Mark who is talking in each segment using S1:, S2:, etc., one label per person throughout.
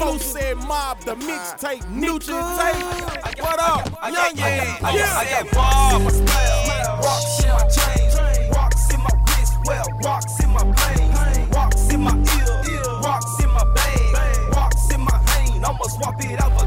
S1: exclusive mob, the mixtape, nutrient tape. What up, young
S2: yeah? I got Bob, rocks in my chain, rocks in my wrist, well, rocks in my veins, rocks in my ear, rocks in my bag, rocks in my hand. I'ma swap it out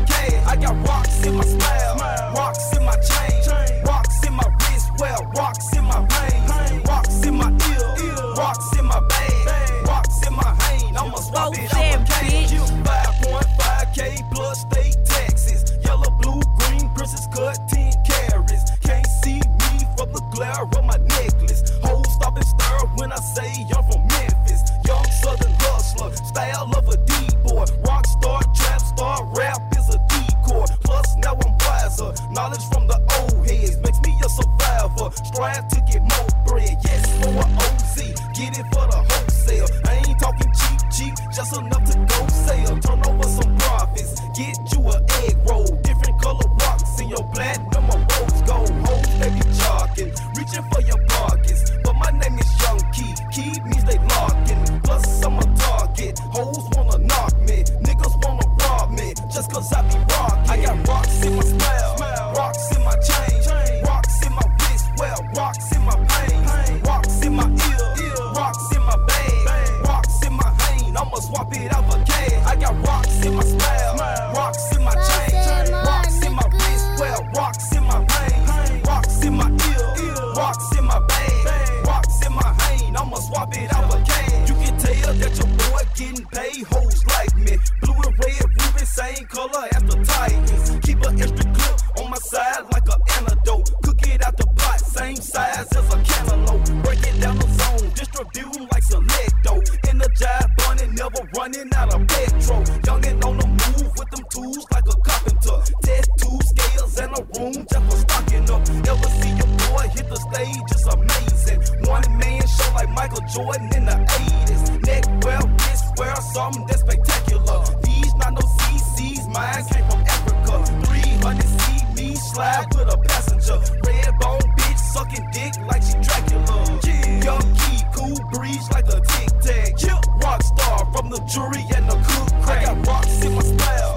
S2: Knowledge from the old heads makes me a survivor. Strive to get more bread, yes, for a OZ. Get it for the wholesale. I ain't talking cheap, cheap, just enough to go sell. Turn over some profits, get you an egg roll. Different color rocks in your platinum or rose gold. Hoes, they be jogging, reaching for your pockets. But my name is Young Key, Key means they locking. Plus I'm a target, hoes wanna knock me, niggas wanna rob me. Just cause I be rocking. I got rocks rocks in my veins, rocks in my ear, rocks in my bag, rocks in my hand. I'ma swap it out for cash. I got rocks in my smile, rocks in my chain, rocks in my wrist, well, rocks in my veins, rocks in my ear, rocks in my bag, rocks in my hand. I'ma swap it out for cash. You can tell that your boy getting paid. Hoes like me, blue and red, ruby, same color as the Titans. Keep an extra Jordan in the 80s. Neck well, wrist well, something that's spectacular. These not no CCs, mine came from Africa. 300 see me slide with a passenger. Red bone bitch sucking dick like she Dracula. Young key, cool breeze like a tic tac. Rock star from the jury and the cook crack. I got rocks in my smile,